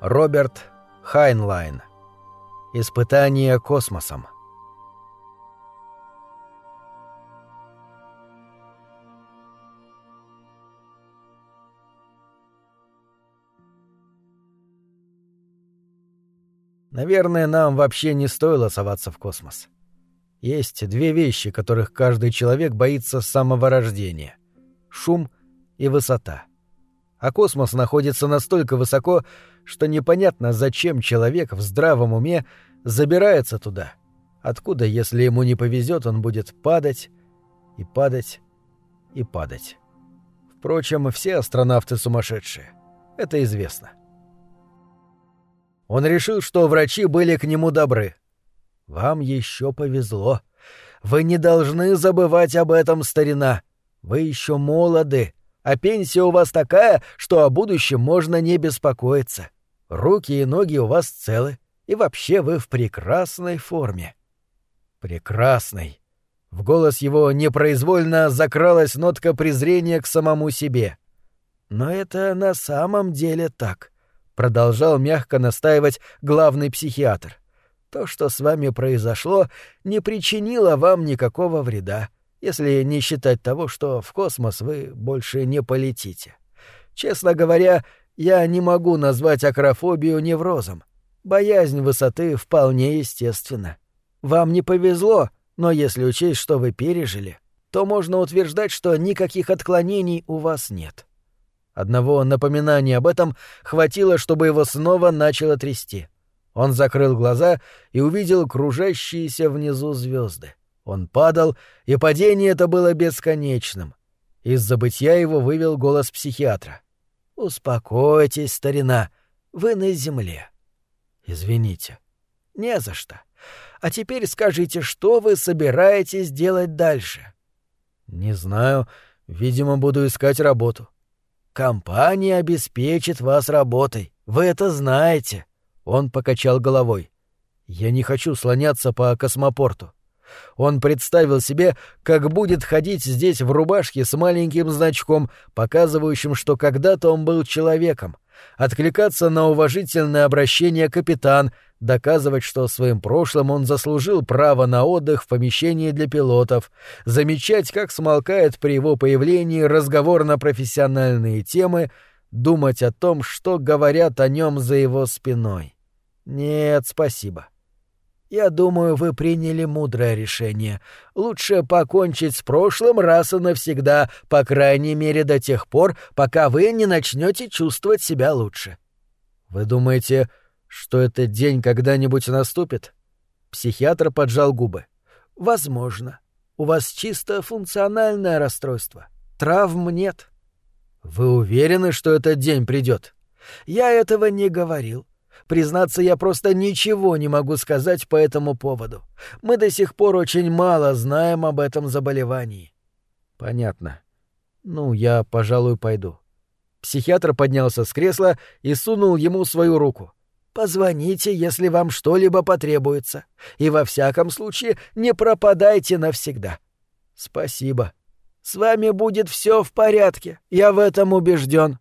Роберт Хайнлайн. Испытание космосом. Наверное, нам вообще не стоило соваться в космос. Есть две вещи, которых каждый человек боится с самого рождения — шум и высота. А космос находится настолько высоко, что непонятно, зачем человек в здравом уме забирается туда. Откуда, если ему не повезет, он будет падать и падать и падать. Впрочем, все астронавты сумасшедшие. Это известно. Он решил, что врачи были к нему добры — вам еще повезло. Вы не должны забывать об этом, старина. Вы еще молоды, а пенсия у вас такая, что о будущем можно не беспокоиться. Руки и ноги у вас целы, и вообще вы в прекрасной форме. Прекрасной. В голос его непроизвольно закралась нотка презрения к самому себе. Но это на самом деле так, продолжал мягко настаивать главный психиатр. То, что с вами произошло, не причинило вам никакого вреда, если не считать того, что в космос вы больше не полетите. Честно говоря, я не могу назвать акрофобию неврозом. Боязнь высоты вполне естественна. Вам не повезло, но если учесть, что вы пережили, то можно утверждать, что никаких отклонений у вас нет. Одного напоминания об этом хватило, чтобы его снова начало трясти. Он закрыл глаза и увидел кружащиеся внизу звезды. Он падал, и падение это было бесконечным. Из забытья его вывел голос психиатра. «Успокойтесь, старина, вы на земле». «Извините». «Не за что. А теперь скажите, что вы собираетесь делать дальше?» «Не знаю. Видимо, буду искать работу». «Компания обеспечит вас работой. Вы это знаете. Он покачал головой. «Я не хочу слоняться по космопорту». Он представил себе, как будет ходить здесь в рубашке с маленьким значком, показывающим, что когда-то он был человеком, откликаться на уважительное обращение капитан, доказывать, что своим прошлым он заслужил право на отдых в помещении для пилотов, замечать, как смолкает при его появлении разговор на профессиональные темы, думать о том, что говорят о нем за его спиной. «Нет, спасибо. Я думаю, вы приняли мудрое решение. Лучше покончить с прошлым раз и навсегда, по крайней мере до тех пор, пока вы не начнете чувствовать себя лучше». «Вы думаете, что этот день когда-нибудь наступит?» Психиатр поджал губы. «Возможно. У вас чисто функциональное расстройство. Травм нет». «Вы уверены, что этот день придет? «Я этого не говорил. Признаться, я просто ничего не могу сказать по этому поводу. Мы до сих пор очень мало знаем об этом заболевании. Понятно. Ну, я, пожалуй, пойду. Психиатр поднялся с кресла и сунул ему свою руку. Позвоните, если вам что-либо потребуется. И во всяком случае не пропадайте навсегда. Спасибо. С вами будет все в порядке, я в этом убежден.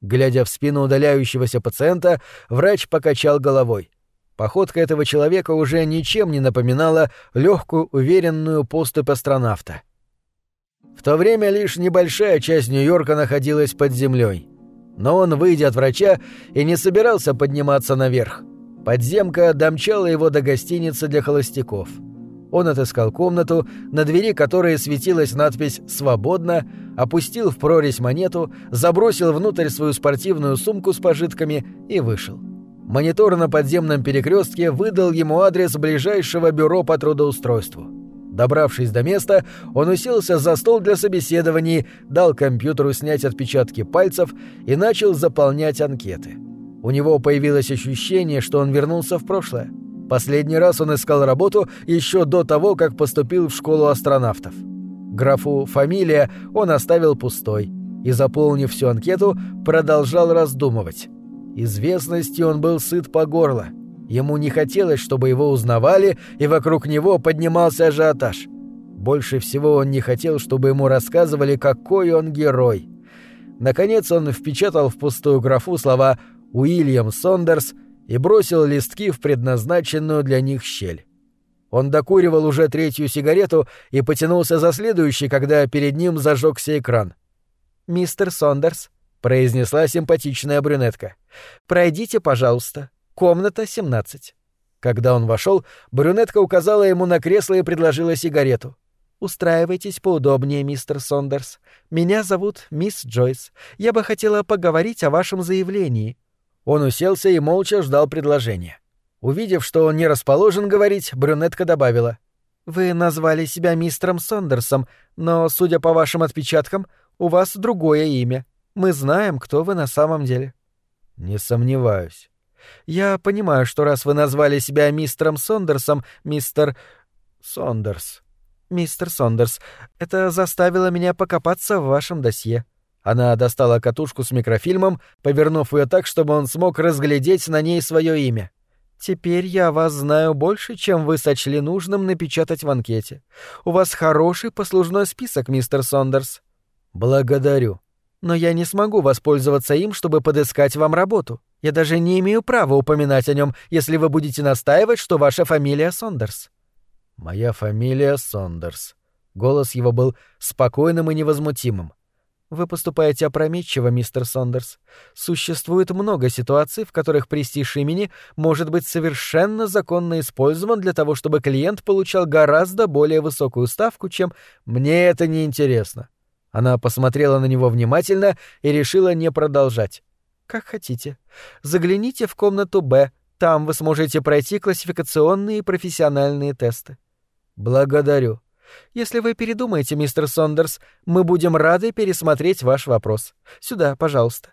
Глядя в спину удаляющегося пациента, врач покачал головой. Походка этого человека уже ничем не напоминала легкую, уверенную поступь астронавта. В то время лишь небольшая часть Нью-Йорка находилась под землей. Но он, выйдя от врача, и не собирался подниматься наверх. Подземка домчала его до гостиницы для холостяков — он отыскал комнату, на двери которой светилась надпись «Свободно», опустил в прорезь монету, забросил внутрь свою спортивную сумку с пожитками и вышел. Монитор на подземном перекрестке выдал ему адрес ближайшего бюро по трудоустройству. Добравшись до места, он уселся за стол для собеседований, дал компьютеру снять отпечатки пальцев и начал заполнять анкеты. У него появилось ощущение, что он вернулся в прошлое. Последний раз он искал работу еще до того, как поступил в школу астронавтов. Графу «фамилия» он оставил пустой и, заполнив всю анкету, продолжал раздумывать. Известностью он был сыт по горло. Ему не хотелось, чтобы его узнавали, и вокруг него поднимался ажиотаж. Больше всего он не хотел, чтобы ему рассказывали, какой он герой. Наконец он впечатал в пустую графу слова Уильям Сондерс и бросил листки в предназначенную для них щель. Он докуривал уже третью сигарету и потянулся за следующей, когда перед ним зажегся экран. «Мистер Сондерс», — произнесла симпатичная брюнетка, — «пройдите, пожалуйста. Комната 17». Когда он вошел, брюнетка указала ему на кресло и предложила сигарету. «Устраивайтесь поудобнее, мистер Сондерс. Меня зовут мисс Джойс. Я бы хотела поговорить о вашем заявлении». Он уселся и молча ждал предложения. Увидев, что он не расположен говорить, брюнетка добавила. «Вы назвали себя мистером Сондерсом, но, судя по вашим отпечаткам, у вас другое имя. Мы знаем, кто вы на самом деле». «Не сомневаюсь». «Я понимаю, что раз вы назвали себя мистером Сондерсом, мистер... Сондерс...» «Мистер Сондерс, это заставило меня покопаться в вашем досье». Она достала катушку с микрофильмом, повернув ее так, чтобы он смог разглядеть на ней свое имя. «Теперь я вас знаю больше, чем вы сочли нужным напечатать в анкете. У вас хороший послужной список, мистер Сондерс». «Благодарю. Но я не смогу воспользоваться им, чтобы подыскать вам работу. Я даже не имею права упоминать о нем, если вы будете настаивать, что ваша фамилия Сондерс». «Моя фамилия Сондерс». Голос его был спокойным и невозмутимым. «Вы поступаете опрометчиво, мистер Сондерс. Существует много ситуаций, в которых престиж имени может быть совершенно законно использован для того, чтобы клиент получал гораздо более высокую ставку, чем «мне это не интересно». Она посмотрела на него внимательно и решила не продолжать. «Как хотите. Загляните в комнату «Б», там вы сможете пройти классификационные и профессиональные тесты. Благодарю. Если вы передумаете, мистер Сондерс, мы будем рады пересмотреть ваш вопрос. Сюда, пожалуйста.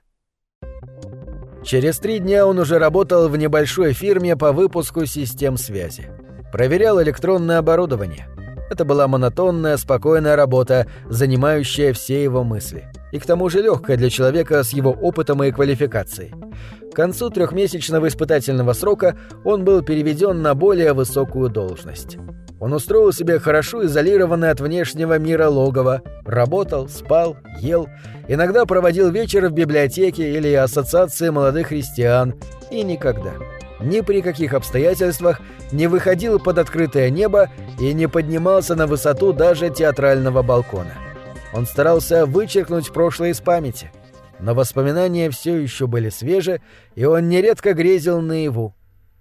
Через три дня он уже работал в небольшой фирме по выпуску систем связи. Проверял электронное оборудование. Это была монотонная, спокойная работа, занимающая все его мысли. И к тому же легкая для человека с его опытом и квалификацией. К концу трехмесячного испытательного срока он был переведен на более высокую должность. Он устроил себе хорошо изолированное от внешнего мира логово, работал, спал, ел, иногда проводил вечер в библиотеке или ассоциации молодых христиан, и никогда, ни при каких обстоятельствах не выходил под открытое небо и не поднимался на высоту даже театрального балкона. Он старался вычеркнуть прошлое из памяти, но воспоминания все еще были свежи, и он нередко грезил наяву.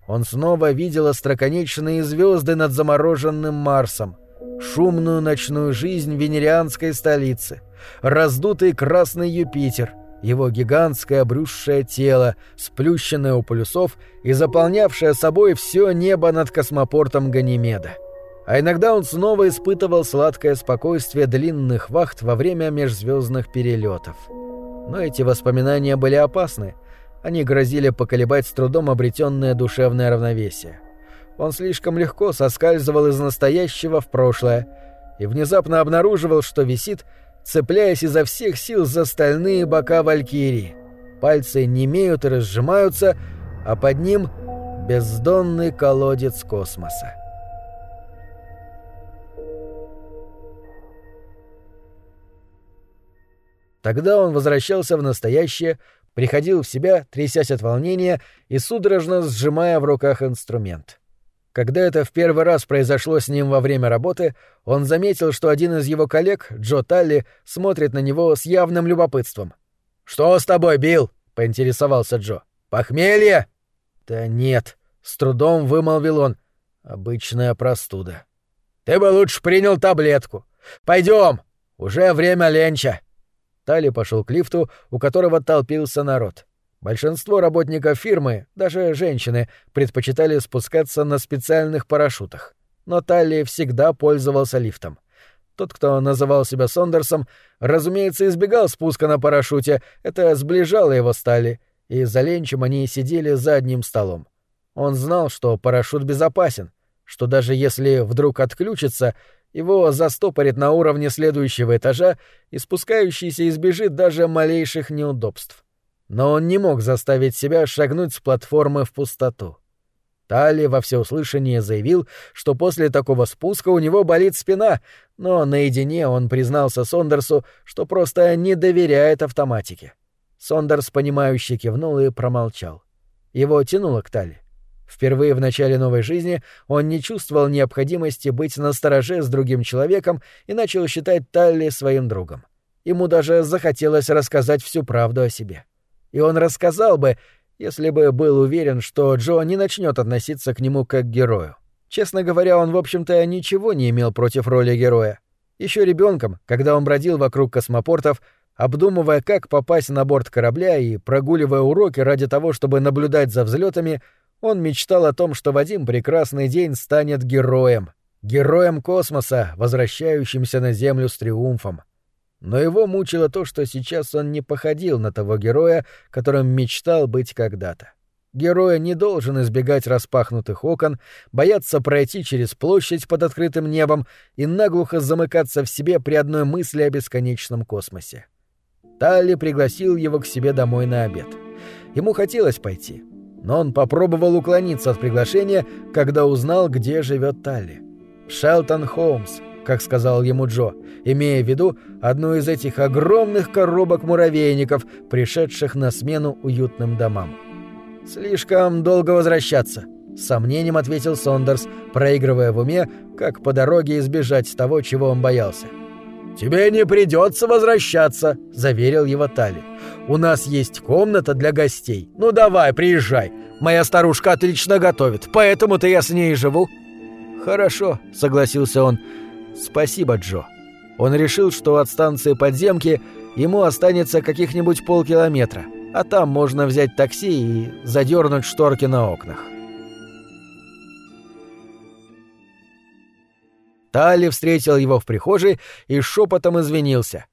Он снова видел остроконечные звезды над замороженным Марсом, шумную ночную жизнь венерианской столицы, раздутый красный Юпитер, его гигантское обрюзшее тело, сплющенное у полюсов и заполнявшее собой все небо над космопортом Ганимеда. А иногда он снова испытывал сладкое спокойствие длинных вахт во время межзвездных перелетов. Но эти воспоминания были опасны — они грозили поколебать с трудом обретенное душевное равновесие. Он слишком легко соскальзывал из настоящего в прошлое и внезапно обнаруживал, что висит, цепляясь изо всех сил за стальные бока Валькирии. Пальцы немеют и разжимаются, а под ним — бездонный колодец космоса. Тогда он возвращался в настоящее, приходил в себя, трясясь от волнения и судорожно сжимая в руках инструмент. Когда это в первый раз произошло с ним во время работы, он заметил, что один из его коллег, Джо Талли, смотрит на него с явным любопытством. «Что с тобой, Билл?» — поинтересовался Джо. «Похмелье?» «Да нет», — с трудом вымолвил он. «Обычная простуда». «Ты бы лучше принял таблетку. Пойдем, уже время ленча». Тали пошел к лифту, у которого толпился народ. Большинство работников фирмы, даже женщины, предпочитали спускаться на специальных парашютах. Но Талли всегда пользовался лифтом. Тот, кто называл себя Сондерсом, разумеется, избегал спуска на парашюте, это сближало его с Талли, и за ленчем они сидели за одним столом. Он знал, что парашют безопасен, что даже если вдруг отключится, его застопорит на уровне следующего этажа, и спускающийся избежит даже малейших неудобств. Но он не мог заставить себя шагнуть с платформы в пустоту. Тали во всеуслышание заявил, что после такого спуска у него болит спина, но наедине он признался Сондерсу, что просто не доверяет автоматике. Сондерс, понимающе кивнул и промолчал. Его тянуло к Талли. Впервые в начале новой жизни он не чувствовал необходимости быть настороже с другим человеком и начал считать Талли своим другом. Ему даже захотелось рассказать всю правду о себе. И он рассказал бы, если бы был уверен, что Джо не начнет относиться к нему как к герою. Честно говоря, он, в общем-то, ничего не имел против роли героя. Еще ребенком, когда он бродил вокруг космопортов, обдумывая, как попасть на борт корабля и прогуливая уроки ради того, чтобы наблюдать за взлетами, он мечтал о том, что в один прекрасный день станет героем. Героем космоса, возвращающимся на Землю с триумфом. Но его мучило то, что сейчас он не походил на того героя, которым мечтал быть когда-то. Герой не должен избегать распахнутых окон, бояться пройти через площадь под открытым небом и наглухо замыкаться в себе при одной мысли о бесконечном космосе. Талли пригласил его к себе домой на обед. Ему хотелось пойти, но он попробовал уклониться от приглашения, когда узнал, где живет Талли. Шелтон Холмс, как сказал ему Джо, имея в виду одну из этих огромных коробок-муравейников, пришедших на смену уютным домам. «Слишком долго возвращаться», — с сомнением ответил Сондерс, проигрывая в уме, как по дороге избежать того, чего он боялся. «Тебе не придется возвращаться», — заверил его Тали. «У нас есть комната для гостей. Ну давай, приезжай. Моя старушка отлично готовит, поэтому-то я с ней живу». «Хорошо», — согласился он. «Спасибо, Джо». Он решил, что от станции подземки ему останется каких-нибудь полкилометра — а там можно взять такси и задернуть шторки на окнах. Тали встретил его в прихожей и шепотом извинился.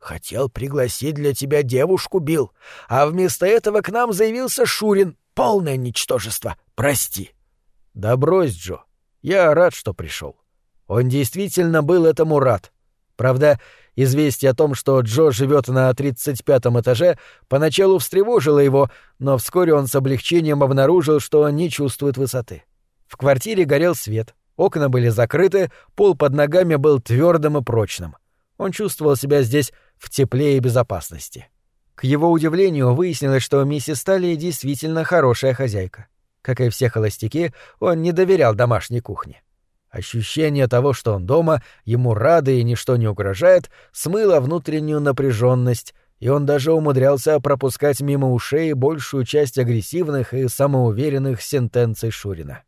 «Хотел пригласить для тебя девушку, Бил, а вместо этого к нам заявился Шурин. Полное ничтожество. Прости». «Да брось, Джо. Я рад, что пришел. Он действительно был этому рад. Правда, Известие о том, что Джо живет на 35-м этаже, поначалу встревожило его, но вскоре он с облегчением обнаружил, что не чувствует высоты. В квартире горел свет, окна были закрыты, пол под ногами был твердым и прочным. Он чувствовал себя здесь в тепле и безопасности. К его удивлению выяснилось, что миссис Талли действительно хорошая хозяйка. Как и все холостяки, он не доверял домашней кухне. Ощущение того, что он дома, ему рады и ничто не угрожает, смыло внутреннюю напряженность, и он даже умудрялся пропускать мимо ушей большую часть агрессивных и самоуверенных сентенций Шурина.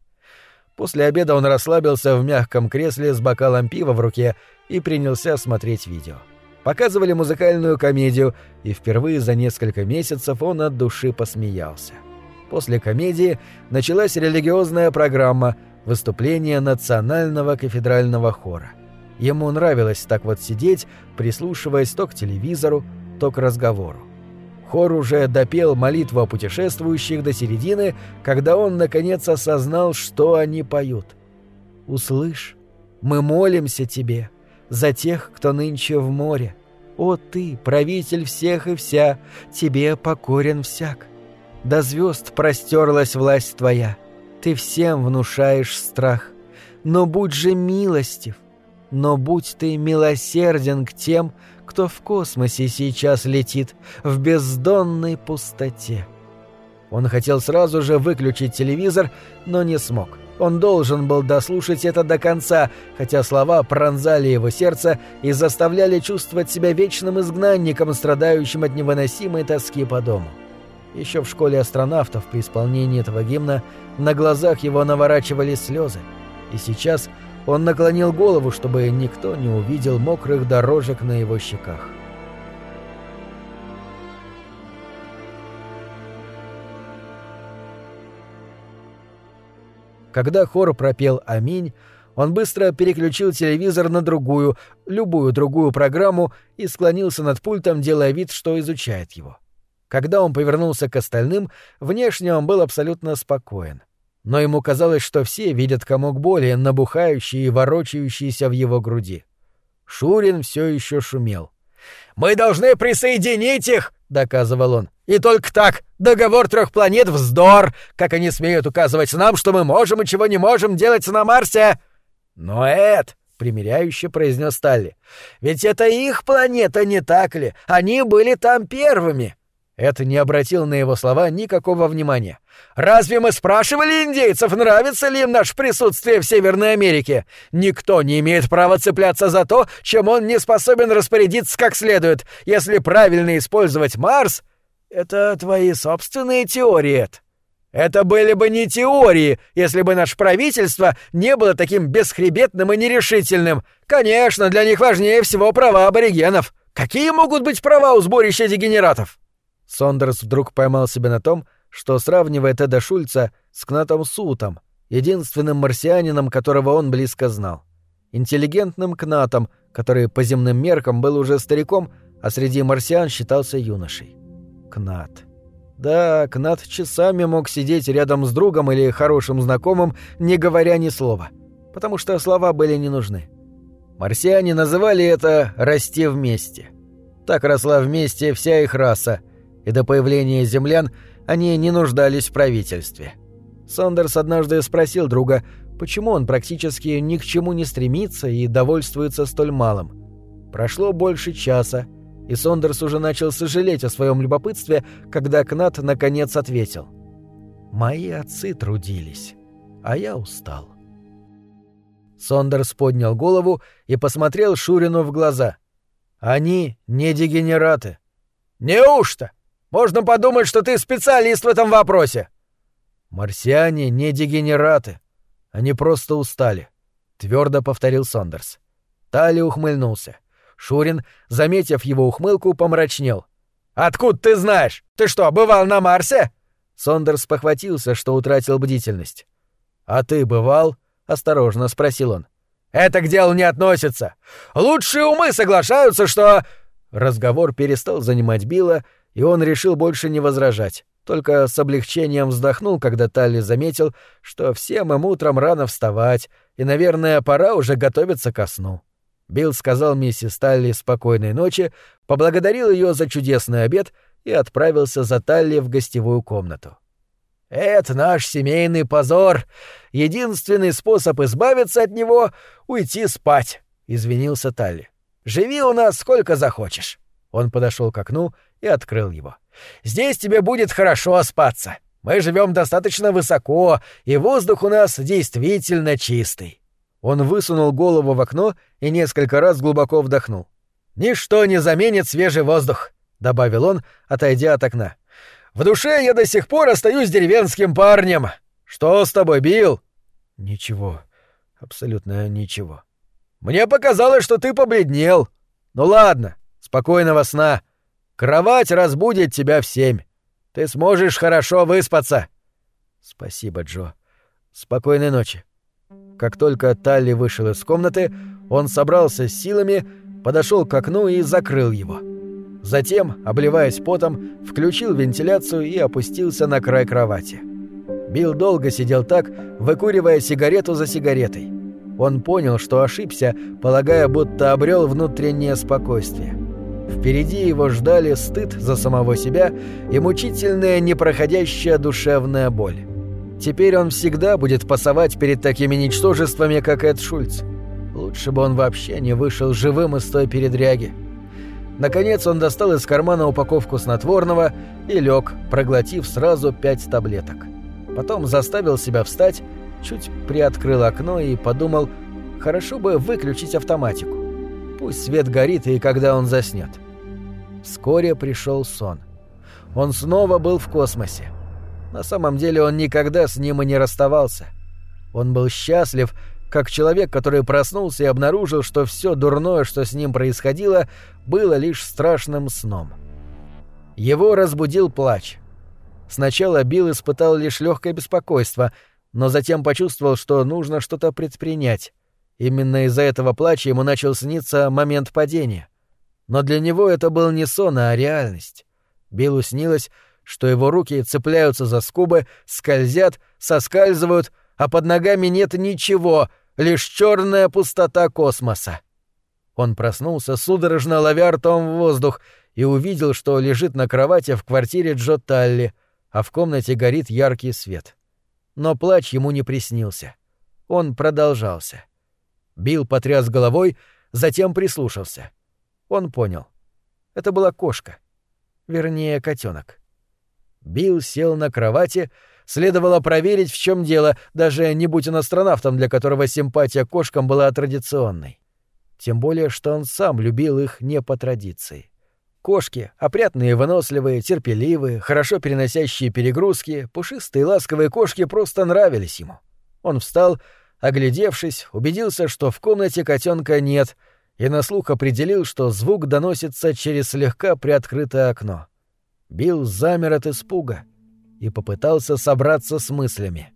После обеда он расслабился в мягком кресле с бокалом пива в руке и принялся смотреть видео. Показывали музыкальную комедию, и впервые за несколько месяцев он от души посмеялся. После комедии началась религиозная программа — выступление национального кафедрального хора. Ему нравилось так вот сидеть, прислушиваясь то к телевизору, то к разговору. Хор уже допел молитву о путешествующих до середины, когда он наконец осознал, что они поют. «Услышь, мы молимся тебе за тех, кто нынче в море. О ты, правитель всех и вся, тебе покорен всяк. До звезд простерлась власть твоя, ты всем внушаешь страх. Но будь же милостив, но будь ты милосерден к тем, кто в космосе сейчас летит, в бездонной пустоте. Он хотел сразу же выключить телевизор, но не смог. Он должен был дослушать это до конца, хотя слова пронзали его сердце и заставляли чувствовать себя вечным изгнанником, страдающим от невыносимой тоски по дому. Еще в школе астронавтов при исполнении этого гимна на глазах его наворачивались слезы, и сейчас он наклонил голову, чтобы никто не увидел мокрых дорожек на его щеках. Когда хор пропел «Аминь», он быстро переключил телевизор на другую, любую другую программу и склонился над пультом, делая вид, что изучает его. Когда он повернулся к остальным, внешне он был абсолютно спокоен. Но ему казалось, что все видят комок боли, набухающий и ворочающийся в его груди. Шурин все еще шумел. «Мы должны присоединить их!» — доказывал он. «И только так! Договор трех планет — вздор! Как они смеют указывать нам, что мы можем и чего не можем делать на Марсе!» «Но Эд!» — примиряюще произнес Сталли. «Ведь это их планета, не так ли? Они были там первыми!» Это не обратил на его слова никакого внимания. «Разве мы спрашивали индейцев, нравится ли им наше присутствие в Северной Америке? Никто не имеет права цепляться за то, чем он не способен распорядиться как следует. Если правильно использовать Марс...» «Это твои собственные теории, Эд. Это были бы не теории, если бы наше правительство не было таким бесхребетным и нерешительным. Конечно, для них важнее всего права аборигенов. Какие могут быть права у сборища дегенератов?» Сондерс вдруг поймал себя на том, что сравнивает Эда Шульца с Кнатом Сутом, единственным марсианином, которого он близко знал. Интеллигентным Кнатом, который по земным меркам был уже стариком, а среди марсиан считался юношей. Кнат. Да, Кнат часами мог сидеть рядом с другом или хорошим знакомым, не говоря ни слова, потому что слова были не нужны. Марсиане называли это «расти вместе». Так росла вместе вся их раса, и до появления землян они не нуждались в правительстве. Сондерс однажды спросил друга, почему он практически ни к чему не стремится и довольствуется столь малым. Прошло больше часа, и Сондерс уже начал сожалеть о своем любопытстве, когда Кнат наконец ответил. «Мои отцы трудились, а я устал». Сондерс поднял голову и посмотрел Шурину в глаза. «Они не дегенераты». «Неужто?» Можно подумать, что ты специалист в этом вопросе. Марсиане не дегенераты. Они просто устали, твердо повторил Сондерс. Тали ухмыльнулся. Шурин, заметив его ухмылку, помрачнел. Откуда ты знаешь? Ты что, бывал на Марсе? Сондерс похватился, что утратил бдительность. А ты бывал? осторожно спросил он. Это к делу не относится. Лучшие умы соглашаются, что Разговор перестал занимать Билла, и он решил больше не возражать, только с облегчением вздохнул, когда Талли заметил, что всем им утром рано вставать, и, наверное, пора уже готовиться ко сну. Билл сказал миссис Талли спокойной ночи, поблагодарил ее за чудесный обед и отправился за Талли в гостевую комнату. «Это наш семейный позор. Единственный способ избавиться от него — уйти спать», — извинился Талли. «Живи у нас сколько захочешь». Он подошел к окну и открыл его. «Здесь тебе будет хорошо спаться. Мы живем достаточно высоко, и воздух у нас действительно чистый». Он высунул голову в окно и несколько раз глубоко вдохнул. «Ничто не заменит свежий воздух», — добавил он, отойдя от окна. «В душе я до сих пор остаюсь деревенским парнем. Что с тобой, Билл?» «Ничего. Абсолютно ничего». «Мне показалось, что ты побледнел. Ну ладно, спокойного сна. Кровать разбудит тебя в семь. Ты сможешь хорошо выспаться. Спасибо, Джо. Спокойной ночи. Как только Талли вышел из комнаты, он собрался с силами, подошел к окну и закрыл его. Затем, обливаясь потом, включил вентиляцию и опустился на край кровати. Билл долго сидел так, выкуривая сигарету за сигаретой. Он понял, что ошибся, полагая, будто обрел внутреннее спокойствие. Впереди его ждали стыд за самого себя и мучительная непроходящая душевная боль. Теперь он всегда будет пасовать перед такими ничтожествами, как Эд Шульц. Лучше бы он вообще не вышел живым из той передряги. Наконец он достал из кармана упаковку снотворного и лег, проглотив сразу пять таблеток. Потом заставил себя встать, чуть приоткрыл окно и подумал, хорошо бы выключить автоматику. Пусть свет горит и когда он заснет. Вскоре пришел сон. Он снова был в космосе. На самом деле он никогда с ним и не расставался. Он был счастлив, как человек, который проснулся и обнаружил, что все дурное, что с ним происходило, было лишь страшным сном. Его разбудил плач. Сначала Билл испытал лишь легкое беспокойство, но затем почувствовал, что нужно что-то предпринять. Именно из-за этого плача ему начал сниться момент падения. Но для него это был не сон, а реальность. Биллу снилось, что его руки цепляются за скобы, скользят, соскальзывают, а под ногами нет ничего, лишь черная пустота космоса. Он проснулся, судорожно ловя ртом в воздух, и увидел, что лежит на кровати в квартире Джо Талли, а в комнате горит яркий свет. Но плач ему не приснился. Он продолжался. Билл потряс головой, затем прислушался. Он понял. Это была кошка. Вернее, котенок. Билл сел на кровати, следовало проверить, в чем дело, даже не будь он астронавтом, для которого симпатия кошкам была традиционной. Тем более, что он сам любил их не по традиции. Кошки, опрятные, выносливые, терпеливые, хорошо переносящие перегрузки, пушистые ласковые кошки просто нравились ему. Он встал, оглядевшись, убедился, что в комнате котенка нет, и на слух определил, что звук доносится через слегка приоткрытое окно. Билл замер от испуга и попытался собраться с мыслями.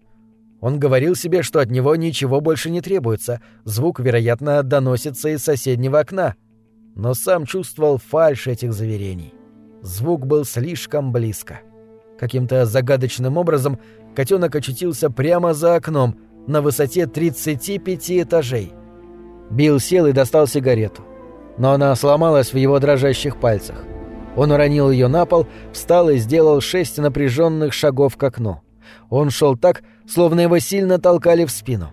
Он говорил себе, что от него ничего больше не требуется, звук, вероятно, доносится из соседнего окна. Но сам чувствовал фальшь этих заверений. Звук был слишком близко. Каким-то загадочным образом котенок очутился прямо за окном, на высоте 35 этажей. Билл сел и достал сигарету. Но она сломалась в его дрожащих пальцах. Он уронил ее на пол, встал и сделал шесть напряженных шагов к окну. Он шел так, словно его сильно толкали в спину.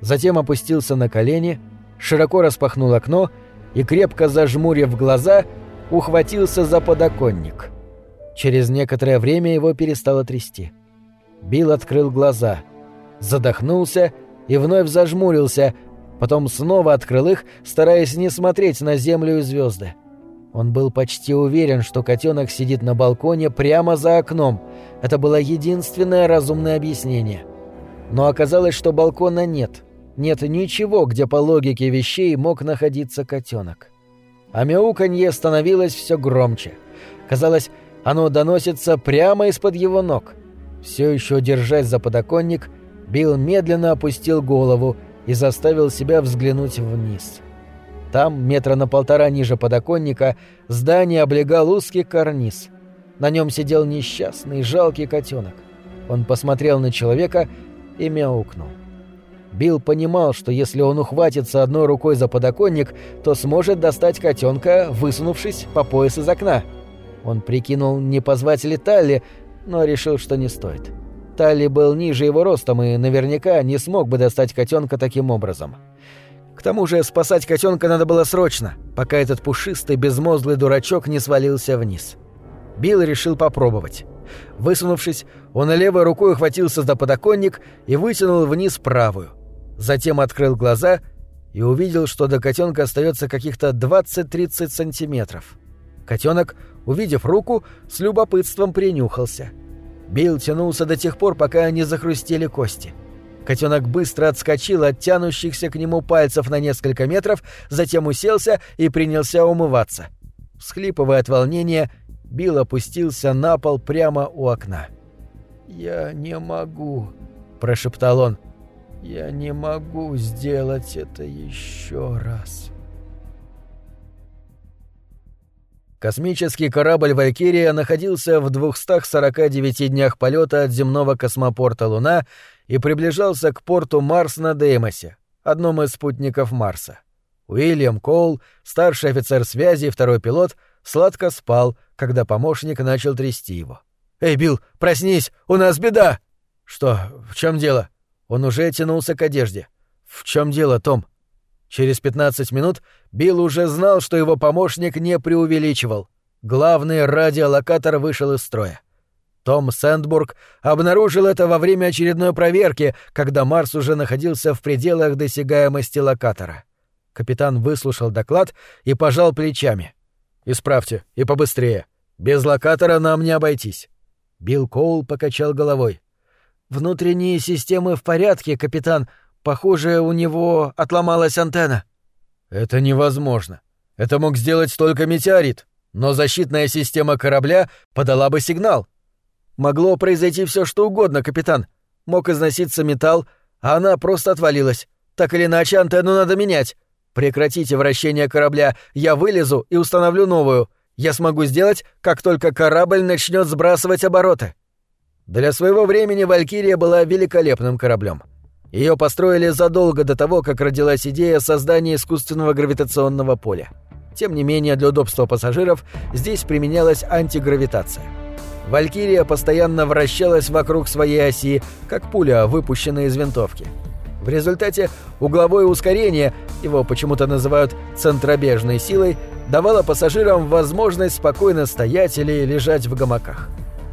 Затем опустился на колени, широко распахнул окно и, крепко зажмурив глаза, ухватился за подоконник. Через некоторое время его перестало трясти. Билл открыл глаза, задохнулся и вновь зажмурился, потом снова открыл их, стараясь не смотреть на землю и звезды. Он был почти уверен, что котенок сидит на балконе прямо за окном. Это было единственное разумное объяснение. Но оказалось, что балкона нет. Нет ничего, где по логике вещей мог находиться котенок. А мяуканье становилось все громче. Казалось, оно доносится прямо из-под его ног. Все еще держась за подоконник, Билл медленно опустил голову и заставил себя взглянуть вниз. Там, метра на полтора ниже подоконника, здание облегал узкий карниз. На нем сидел несчастный, жалкий котенок. Он посмотрел на человека и мяукнул. Билл понимал, что если он ухватится одной рукой за подоконник, то сможет достать котенка, высунувшись по пояс из окна. Он прикинул, не позвать ли Талли, но решил, что не стоит. Талли был ниже его ростом и наверняка не смог бы достать котенка таким образом. К тому же спасать котенка надо было срочно, пока этот пушистый безмозглый дурачок не свалился вниз. Билл решил попробовать. Высунувшись, он левой рукой ухватился за подоконник и вытянул вниз правую. Затем открыл глаза и увидел, что до котенка остается каких-то 20-30 сантиметров. Котенок, увидев руку, с любопытством принюхался. Билл тянулся до тех пор, пока не захрустели кости. — Котенок быстро отскочил от тянущихся к нему пальцев на несколько метров, затем уселся и принялся умываться. Всхлипывая от волнения, Билл опустился на пол прямо у окна. «Я не могу», — прошептал он. «Я не могу сделать это еще раз». Космический корабль «Валькирия» находился в 249 днях полета от земного космопорта «Луна» и приближался к порту Марс на Деймосе, одном из спутников Марса. Уильям Коул, старший офицер связи и второй пилот, сладко спал, когда помощник начал трясти его. «Эй, Билл, проснись! У нас беда!» «Что? В чем дело?» Он уже тянулся к одежде. «В чем дело, Том?» Через 15 минут Билл уже знал, что его помощник не преувеличивал. Главный радиолокатор вышел из строя. Том Сэндбург обнаружил это во время очередной проверки, когда Марс уже находился в пределах досягаемости локатора. Капитан выслушал доклад и пожал плечами. «Исправьте, и побыстрее. Без локатора нам не обойтись». Билл Коул покачал головой. «Внутренние системы в порядке, капитан. Похоже, у него отломалась антенна». «Это невозможно. Это мог сделать только метеорит. Но защитная система корабля подала бы сигнал». Могло произойти все что угодно, капитан. Мог износиться металл, а она просто отвалилась. Так или иначе, антенну надо менять. Прекратите вращение корабля, я вылезу и установлю новую. Я смогу сделать, как только корабль начнет сбрасывать обороты. Для своего времени «Валькирия» была великолепным кораблем. Ее построили задолго до того, как родилась идея создания искусственного гравитационного поля. Тем не менее, для удобства пассажиров здесь применялась антигравитация. Валькирия постоянно вращалась вокруг своей оси, как пуля, выпущенная из винтовки. В результате угловое ускорение, его почему-то называют центробежной силой, давала пассажирам возможность спокойно стоять или лежать в гамаках.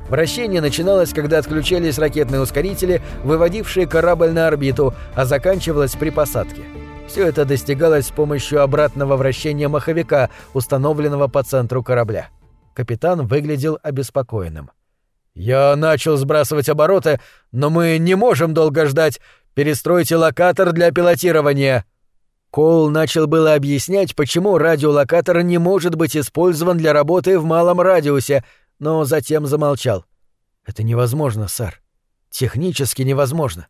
Вращение начиналось, когда отключались ракетные ускорители, выводившие корабль на орбиту, а заканчивалось при посадке. Все это достигалось с помощью обратного вращения маховика, установленного по центру корабля. Капитан выглядел обеспокоенным. «Я начал сбрасывать обороты, но мы не можем долго ждать. Перестройте локатор для пилотирования». Коул начал было объяснять, почему радиолокатор не может быть использован для работы в малом радиусе, но затем замолчал. «Это невозможно, сэр. Технически невозможно.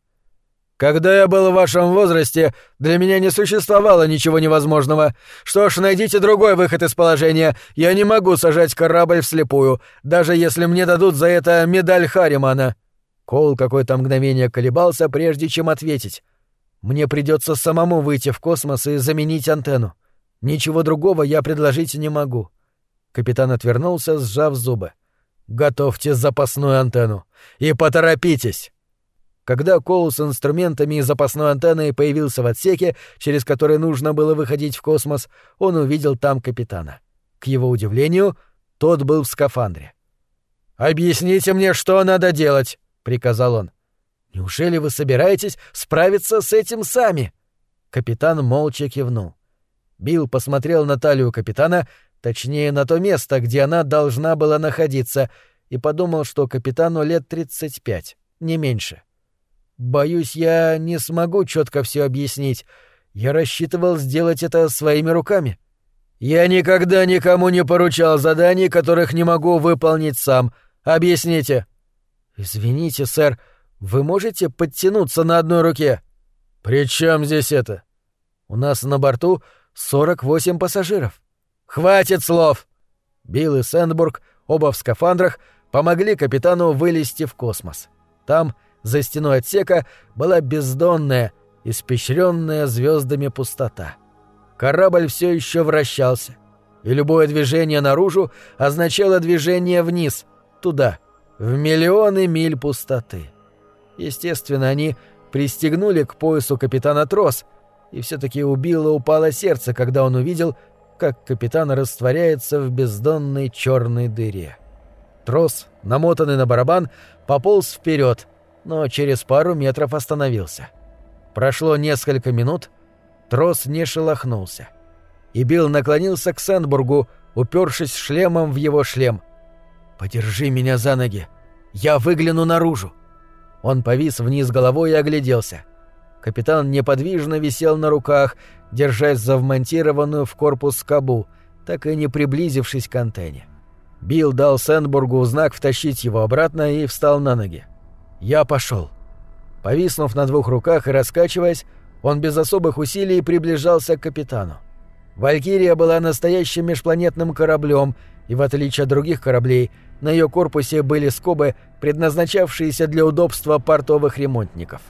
Когда я был в вашем возрасте, для меня не существовало ничего невозможного. Что ж, найдите другой выход из положения. Я не могу сажать корабль вслепую, даже если мне дадут за это медаль Харимана». Коул какое-то мгновение колебался, прежде чем ответить. Мне придется самому выйти в космос и заменить антенну. Ничего другого я предложить не могу. Капитан отвернулся, сжав зубы. Готовьте запасную антенну и поторопитесь. Когда Коул с инструментами и запасной антенной появился в отсеке, через который нужно было выходить в космос, он увидел там капитана. К его удивлению, тот был в скафандре. «Объясните мне, что надо делать», — приказал он. Неужели вы собираетесь справиться с этим сами? Капитан молча кивнул. Билл посмотрел на талию капитана, точнее на то место, где она должна была находиться, и подумал, что капитану лет 35, не меньше. Боюсь, я не смогу четко все объяснить. Я рассчитывал сделать это своими руками. Я никогда никому не поручал заданий, которых не могу выполнить сам. Объясните. Извините, сэр, вы можете подтянуться на одной руке? При чем здесь это? У нас на борту 48 пассажиров. Хватит слов! Билл и Сэндбург, оба в скафандрах, помогли капитану вылезти в космос. Там, за стеной отсека, была бездонная, испещренная звездами пустота. Корабль все еще вращался, и любое движение наружу означало движение вниз, туда, в миллионы миль пустоты. Естественно, они пристегнули к поясу капитана трос, и все-таки у Билла упало сердце, когда он увидел, как капитан растворяется в бездонной черной дыре. Трос, намотанный на барабан, пополз вперед, но через пару метров остановился. Прошло несколько минут, трос не шелохнулся. И Билл наклонился к Сэндбургу, упершись шлемом в его шлем. «Подержи меня за ноги. Я выгляну наружу». Он повис вниз головой и огляделся. Капитан неподвижно висел на руках, держась за вмонтированную в корпус скобу, так и не приблизившись к антенне. Билл дал Сэндбургу знак втащить его обратно и встал на ноги. «Я пошел». Повиснув на двух руках и раскачиваясь, он без особых усилий приближался к капитану. «Валькирия» была настоящим межпланетным кораблем, и в отличие от других кораблей, на ее корпусе были скобы, предназначавшиеся для удобства портовых ремонтников.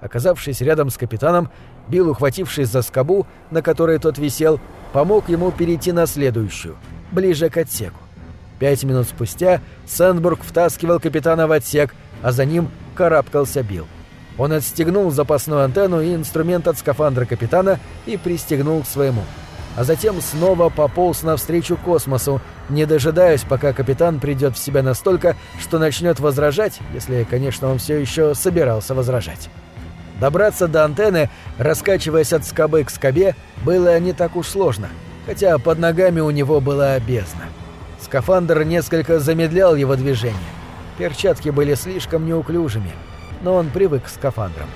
Оказавшись рядом с капитаном, Билл, ухватившись за скобу, на которой тот висел, помог ему перейти на следующую, ближе к отсеку. Пять минут спустя Сэндбург втаскивал капитана в отсек, а за ним карабкался Билл. Он отстегнул запасную антенну и инструмент от скафандра капитана и пристегнул к своему а затем снова пополз навстречу космосу, не дожидаясь, пока капитан придет в себя настолько, что начнет возражать, если, конечно, он все еще собирался возражать. Добраться до антенны, раскачиваясь от скобы к скобе, было не так уж сложно, хотя под ногами у него была бездна. Скафандр несколько замедлял его движение. Перчатки были слишком неуклюжими, но он привык к скафандрам.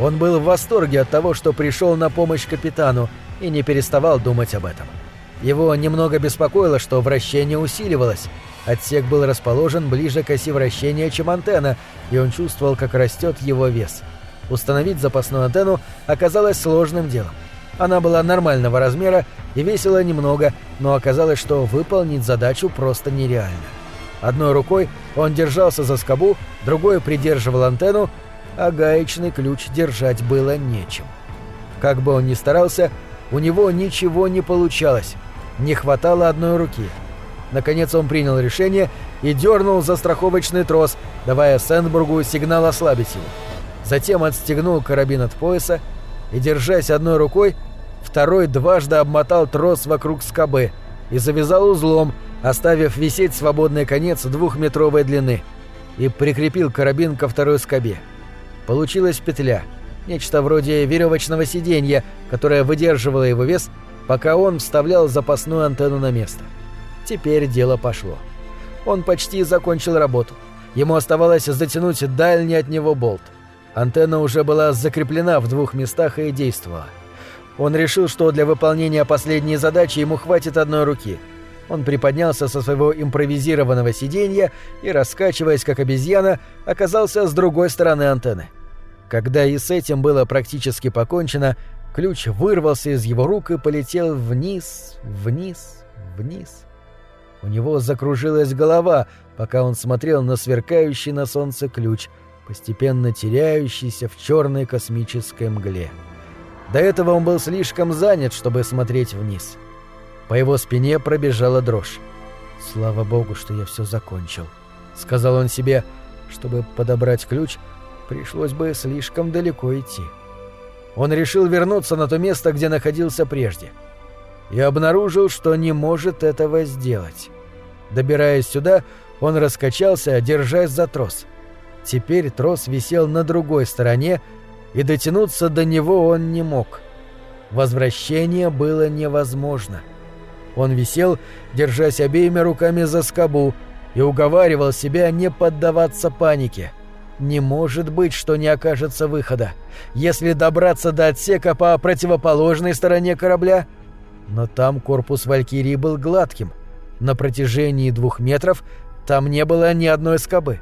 Он был в восторге от того, что пришел на помощь капитану, и не переставал думать об этом. Его немного беспокоило, что вращение усиливалось. Отсек был расположен ближе к оси вращения, чем антенна, и он чувствовал, как растет его вес. Установить запасную антенну оказалось сложным делом. Она была нормального размера и весила немного, но оказалось, что выполнить задачу просто нереально. Одной рукой он держался за скобу, другой придерживал антенну, а гаечный ключ держать было нечем. Как бы он ни старался, у него ничего не получалось. Не хватало одной руки. Наконец он принял решение и дернул за страховочный трос, давая Сэндбургу сигнал ослабить его. Затем отстегнул карабин от пояса и, держась одной рукой, второй дважды обмотал трос вокруг скобы, и завязал узлом, оставив висеть свободный конец двухметровой длины, и прикрепил карабин ко второй скобе. Получилась петля, нечто вроде веревочного сиденья, которое выдерживало его вес, пока он вставлял запасную антенну на место. Теперь дело пошло. Он почти закончил работу. Ему оставалось затянуть дальний от него болт. Антенна уже была закреплена в двух местах и действовала. Он решил, что для выполнения последней задачи ему хватит одной руки. Он приподнялся со своего импровизированного сиденья и, раскачиваясь как обезьяна, оказался с другой стороны антенны. Когда и с этим было практически покончено, ключ вырвался из его рук и полетел вниз, вниз, вниз. У него закружилась голова, пока он смотрел на сверкающий на солнце ключ, постепенно теряющийся в черной космической мгле. До этого он был слишком занят, чтобы смотреть вниз. По его спине пробежала дрожь. «Слава богу, что я все закончил», — сказал он себе. «Чтобы подобрать ключ, пришлось бы слишком далеко идти». Он решил вернуться на то место, где находился прежде. И обнаружил, что не может этого сделать. Добираясь сюда, он раскачался, держась за трос. Теперь трос висел на другой стороне, и дотянуться до него он не мог. Возвращение было невозможно. Он висел, держась обеими руками за скобу, и уговаривал себя не поддаваться панике. Не может быть, что не окажется выхода. Если добраться до отсека по противоположной стороне корабля... Но там корпус Валькирии был гладким — на протяжении двух метров там не было ни одной скобы.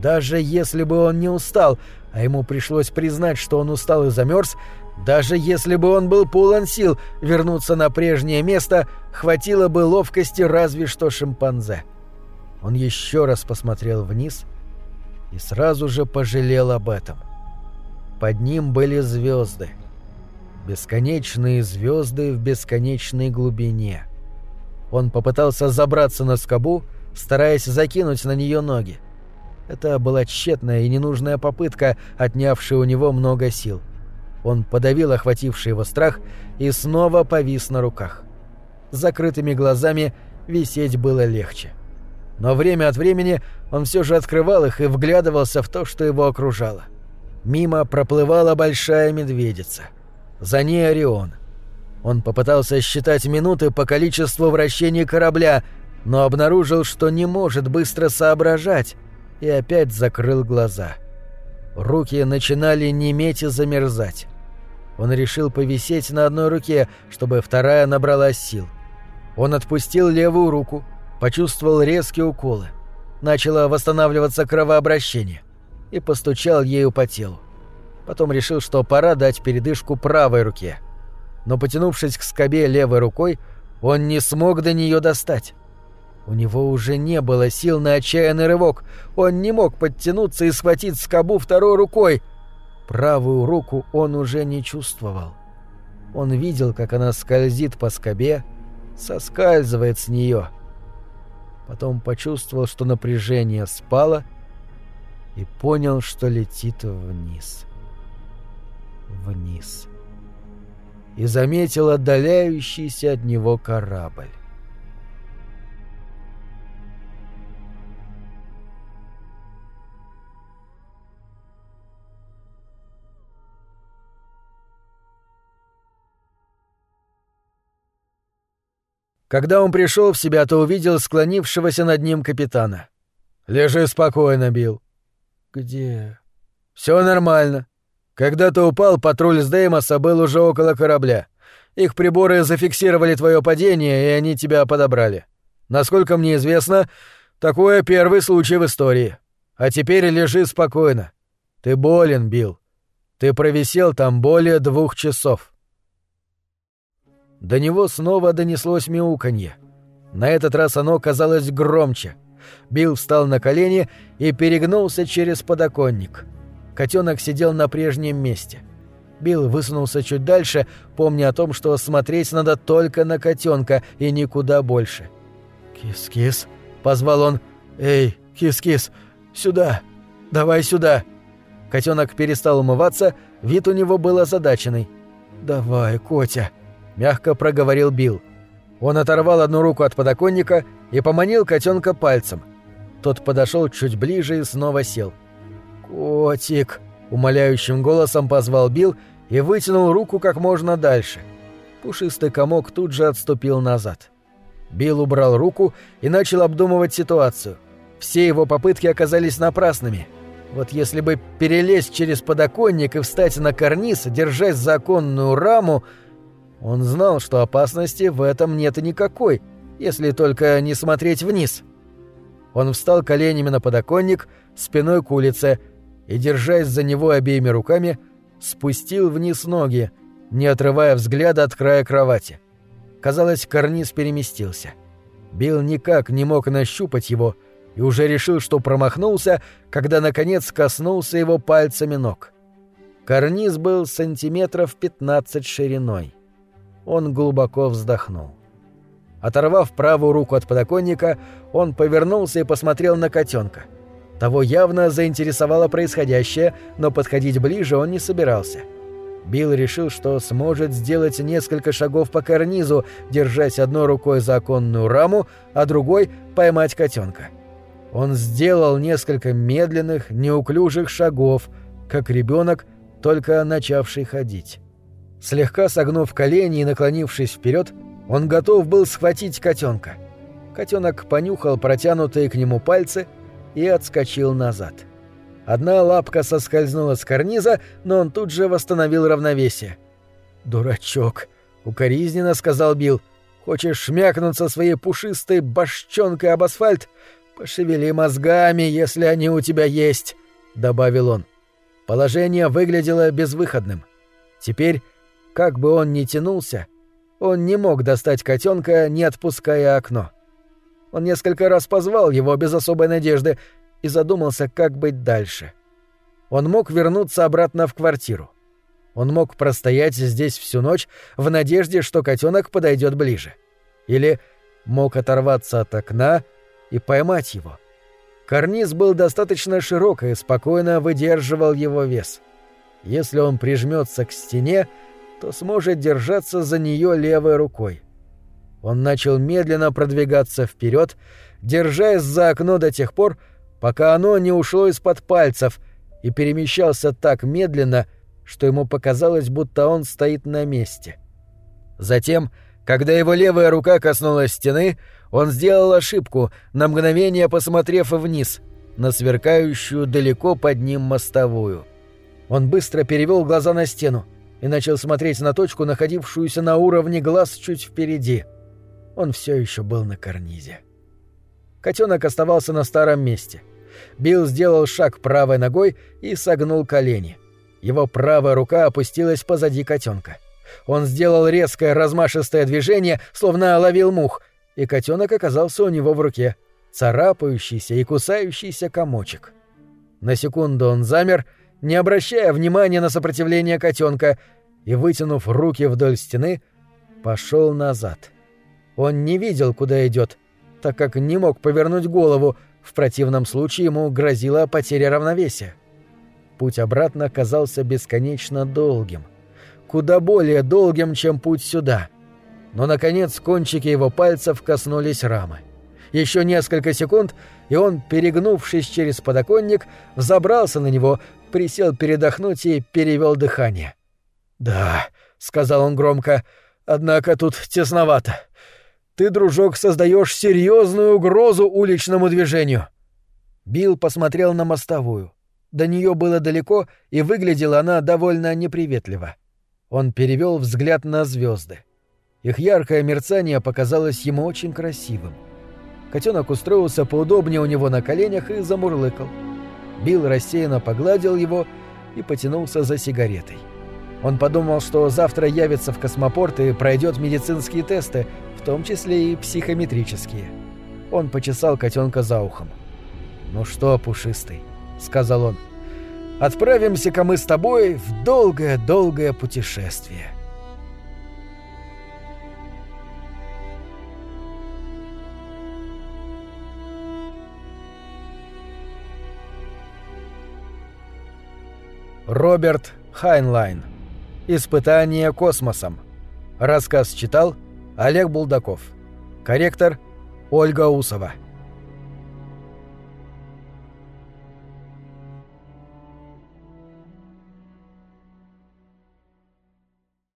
Даже если бы он не устал, а ему пришлось признать, что он устал и замерз, даже если бы он был полон сил вернуться на прежнее место, хватило бы ловкости разве что шимпанзе. Он еще раз посмотрел вниз и сразу же пожалел об этом. Под ним были звезды. Бесконечные звезды в бесконечной глубине. Он попытался забраться на скобу, стараясь закинуть на нее ноги. Это была тщетная и ненужная попытка, отнявшая у него много сил. Он подавил охвативший его страх и снова повис на руках. С закрытыми глазами висеть было легче. Но время от времени он все же открывал их и вглядывался в то, что его окружало. Мимо проплывала большая медведица. За ней Орион — он попытался считать минуты по количеству вращений корабля, но обнаружил, что не может быстро соображать, и опять закрыл глаза. Руки начинали неметь и замерзать. Он решил повисеть на одной руке, чтобы вторая набралась сил. Он отпустил левую руку, почувствовал резкие уколы. Начало восстанавливаться кровообращение и постучал ею по телу. Потом решил, что пора дать передышку правой руке — но, потянувшись к скобе левой рукой, он не смог до нее достать. У него уже не было сил на отчаянный рывок. Он не мог подтянуться и схватить скобу второй рукой. Правую руку он уже не чувствовал. Он видел, как она скользит по скобе, соскальзывает с нее. Потом почувствовал, что напряжение спало, и понял, что летит вниз. Вниз и заметил отдаляющийся от него корабль. Когда он пришел в себя, то увидел склонившегося над ним капитана. «Лежи спокойно, Билл». «Где?» «Все нормально. Когда ты упал, патруль с Деймоса был уже около корабля. Их приборы зафиксировали твое падение, и они тебя подобрали. Насколько мне известно, такое первый случай в истории. А теперь лежи спокойно. Ты болен, Билл. Ты провисел там более двух часов. До него снова донеслось мяуканье. На этот раз оно казалось громче. Билл встал на колени и перегнулся через подоконник. — Котенок сидел на прежнем месте. Билл высунулся чуть дальше, помня о том, что смотреть надо только на котенка и никуда больше. «Кис-кис», — позвал он. «Эй, кис-кис, сюда! Давай сюда!» Котенок перестал умываться, вид у него был озадаченный. «Давай, Котя», — мягко проговорил Билл. Он оторвал одну руку от подоконника и поманил котенка пальцем. Тот подошел чуть ближе и снова сел. «Котик!» — умоляющим голосом позвал Билл и вытянул руку как можно дальше. Пушистый комок тут же отступил назад. Билл убрал руку и начал обдумывать ситуацию. Все его попытки оказались напрасными. Вот если бы перелезть через подоконник и встать на карниз, держась за оконную раму, он знал, что опасности в этом нет и никакой, если только не смотреть вниз. Он встал коленями на подоконник, спиной к улице, и, держась за него обеими руками, спустил вниз ноги, не отрывая взгляда от края кровати. Казалось, карниз переместился. Билл никак не мог нащупать его и уже решил, что промахнулся, когда, наконец, коснулся его пальцами ног. Карниз был сантиметров 15 шириной. Он глубоко вздохнул. Оторвав правую руку от подоконника, он повернулся и посмотрел на котенка. Того явно заинтересовало происходящее, но подходить ближе он не собирался. Билл решил, что сможет сделать несколько шагов по карнизу, держась одной рукой за оконную раму, а другой — поймать котенка. Он сделал несколько медленных, неуклюжих шагов, как ребенок, только начавший ходить. Слегка согнув колени и наклонившись вперед, он готов был схватить котенка. Котенок понюхал протянутые к нему пальцы и отскочил назад. Одна лапка соскользнула с карниза, но он тут же восстановил равновесие. «Дурачок», — укоризненно сказал Билл. «Хочешь шмякнуться своей пушистой башчонкой об асфальт? Пошевели мозгами, если они у тебя есть», — добавил он. Положение выглядело безвыходным. Теперь как бы он ни тянулся, он не мог достать котенка, не отпуская окно. Он несколько раз позвал его без особой надежды и задумался, как быть дальше. Он мог вернуться обратно в квартиру. Он мог простоять здесь всю ночь в надежде, что котенок подойдет ближе. Или мог оторваться от окна и поймать его. Карниз был достаточно широк и спокойно выдерживал его вес. Если он прижмется к стене, то сможет держаться за нее левой рукой. Он начал медленно продвигаться вперед, держась за окно до тех пор, пока оно не ушло из-под пальцев и перемещался так медленно, что ему показалось, будто он стоит на месте. Затем, когда его левая рука коснулась стены, он сделал ошибку, на мгновение посмотрев вниз, на сверкающую далеко под ним мостовую. Он быстро перевел глаза на стену и начал смотреть на точку, находившуюся на уровне глаз чуть впереди. Он все еще был на карнизе. Котенок оставался на старом месте. Билл сделал шаг правой ногой и согнул колени. Его правая рука опустилась позади котенка. Он сделал резкое размашистое движение, словно ловил мух, и котенок оказался у него в руке, царапающийся и кусающийся комочек. На секунду он замер — не обращая внимания на сопротивление котенка, и, вытянув руки вдоль стены, пошел назад. Он не видел, куда идет, так как не мог повернуть голову, в противном случае ему грозила потеря равновесия. Путь обратно казался бесконечно долгим. Куда более долгим, чем путь сюда. Но, наконец, кончики его пальцев коснулись рамы. Еще несколько секунд, и он, перегнувшись через подоконник, взобрался на него, присел передохнуть и перевел дыхание. «Да», — сказал он громко, — «однако тут тесновато. Ты, дружок, создаешь серьезную угрозу уличному движению». Билл посмотрел на мостовую. До нее было далеко, и выглядела она довольно неприветливо. Он перевел взгляд на звезды. Их яркое мерцание показалось ему очень красивым. Котенок устроился поудобнее у него на коленях и замурлыкал. Билл рассеянно погладил его и потянулся за сигаретой. Он подумал, что завтра явится в космопорт и пройдет медицинские тесты, в том числе и психометрические. Он почесал котенка за ухом. «Ну что, пушистый», — сказал он, — «отправимся-ка мы с тобой в долгое-долгое путешествие». Роберт Хайнлайн. Испытание космосом. Рассказ читал Олег Булдаков. Корректор Ольга Усова.